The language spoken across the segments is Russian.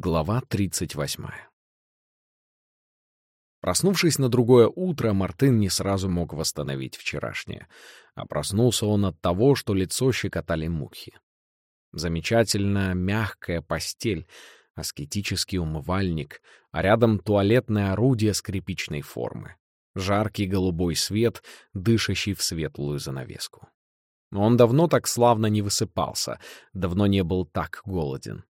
Глава 38. Проснувшись на другое утро, Мартын не сразу мог восстановить вчерашнее, а проснулся он от того, что лицо щекотали мухи. Замечательная мягкая постель, аскетический умывальник, а рядом туалетное орудие скрипичной формы. Жаркий голубой свет, дышащий в светлую занавеску. Он давно так славно не высыпался, давно не был так голоден.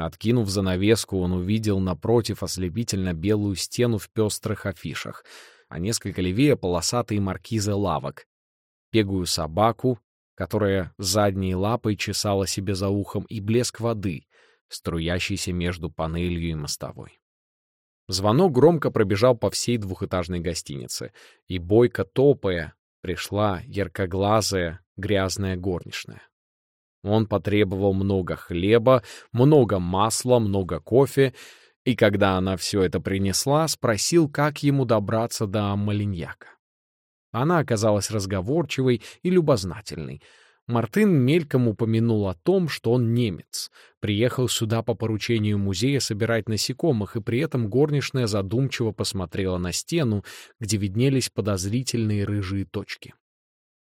Откинув занавеску, он увидел напротив ослепительно белую стену в пестрых афишах, а несколько левее полосатые маркизы лавок, пегую собаку, которая задней лапой чесала себе за ухом, и блеск воды, струящийся между панелью и мостовой. Звонок громко пробежал по всей двухэтажной гостинице, и бойко топая пришла яркоглазая грязная горничная. Он потребовал много хлеба, много масла, много кофе, и когда она все это принесла, спросил, как ему добраться до Малиньяка. Она оказалась разговорчивой и любознательной. Мартын мельком упомянул о том, что он немец, приехал сюда по поручению музея собирать насекомых, и при этом горничная задумчиво посмотрела на стену, где виднелись подозрительные рыжие точки.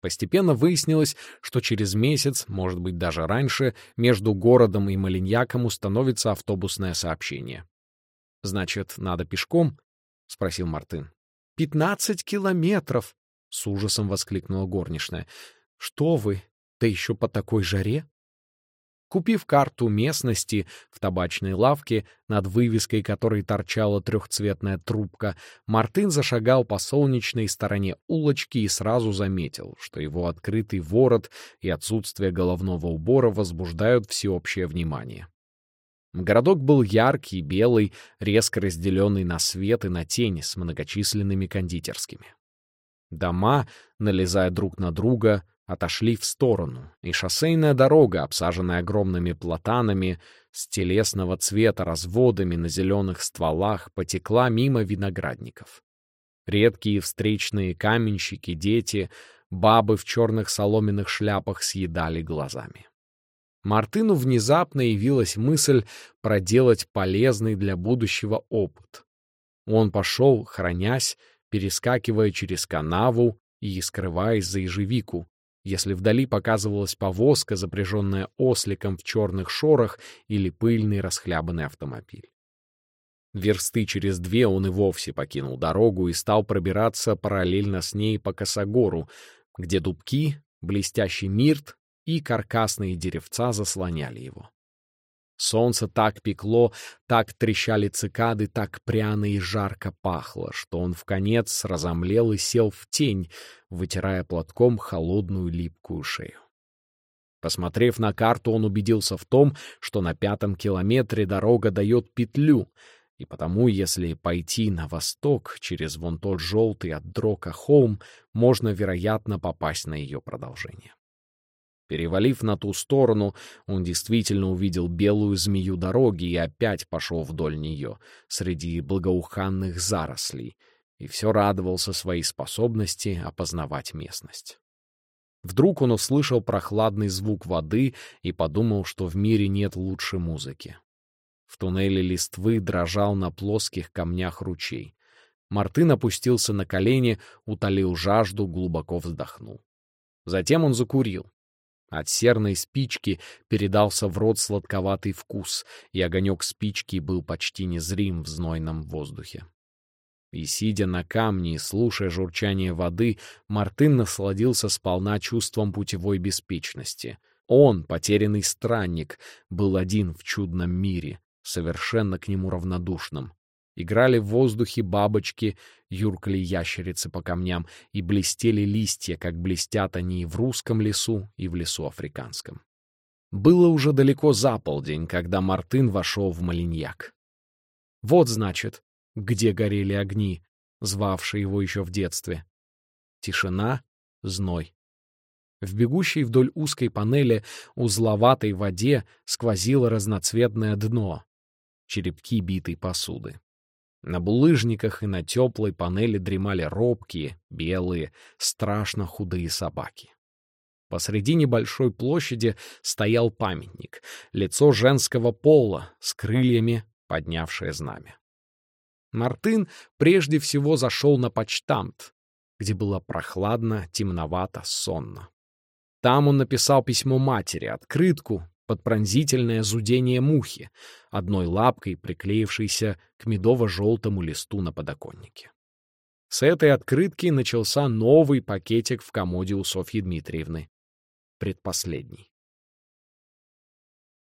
Постепенно выяснилось, что через месяц, может быть даже раньше, между городом и Малиньяком установится автобусное сообщение. «Значит, надо пешком?» — спросил Мартын. «Пятнадцать километров!» — с ужасом воскликнула горничная. «Что вы? Да еще по такой жаре?» Купив карту местности в табачной лавке, над вывеской которой торчала трехцветная трубка, Мартын зашагал по солнечной стороне улочки и сразу заметил, что его открытый ворот и отсутствие головного убора возбуждают всеобщее внимание. Городок был яркий, белый, резко разделенный на свет и на тень с многочисленными кондитерскими. Дома, налезая друг на друга, отошли в сторону, и шоссейная дорога, обсаженная огромными платанами, с телесного цвета разводами на зеленых стволах, потекла мимо виноградников. Редкие встречные каменщики, дети, бабы в черных соломенных шляпах съедали глазами. Мартыну внезапно явилась мысль проделать полезный для будущего опыт. Он пошел, хранясь, перескакивая через канаву и скрываясь за ежевику, если вдали показывалась повозка, запряженная осликом в черных шорах или пыльный расхлябанный автомобиль. Версты через две он и вовсе покинул дорогу и стал пробираться параллельно с ней по косогору, где дубки, блестящий мирт и каркасные деревца заслоняли его. Солнце так пекло, так трещали цикады, так пряно и жарко пахло, что он в конец разомлел и сел в тень, вытирая платком холодную липкую шею. Посмотрев на карту, он убедился в том, что на пятом километре дорога дает петлю, и потому, если пойти на восток через вон тот желтый от Дрока холм, можно, вероятно, попасть на ее продолжение. Перевалив на ту сторону, он действительно увидел белую змею дороги и опять пошел вдоль нее, среди благоуханных зарослей, и все радовался своей способности опознавать местность. Вдруг он услышал прохладный звук воды и подумал, что в мире нет лучше музыки. В туннеле листвы дрожал на плоских камнях ручей. Мартын опустился на колени, утолил жажду, глубоко вздохнул. Затем он закурил. От серной спички передался в рот сладковатый вкус, и огонек спички был почти незрим в знойном воздухе. И, сидя на камне и слушая журчание воды, Мартын насладился сполна чувством путевой беспечности. Он, потерянный странник, был один в чудном мире, совершенно к нему равнодушным. Играли в воздухе бабочки, юркали ящерицы по камням, и блестели листья, как блестят они и в русском лесу, и в лесу африканском. Было уже далеко за полдень, когда Мартын вошел в Малиньяк. Вот, значит, где горели огни, звавшие его еще в детстве. Тишина, зной. В бегущей вдоль узкой панели узловатой воде сквозило разноцветное дно, черепки битой посуды. На булыжниках и на теплой панели дремали робкие, белые, страшно худые собаки. Посреди небольшой площади стоял памятник, лицо женского пола с крыльями, поднявшее знамя. Мартын прежде всего зашел на почтамт, где было прохладно, темновато, сонно. Там он написал письмо матери, открытку под пронзительное зудение мухи, одной лапкой приклеившейся к медово-желтому листу на подоконнике. С этой открытки начался новый пакетик в комоде у Софьи Дмитриевны. Предпоследний.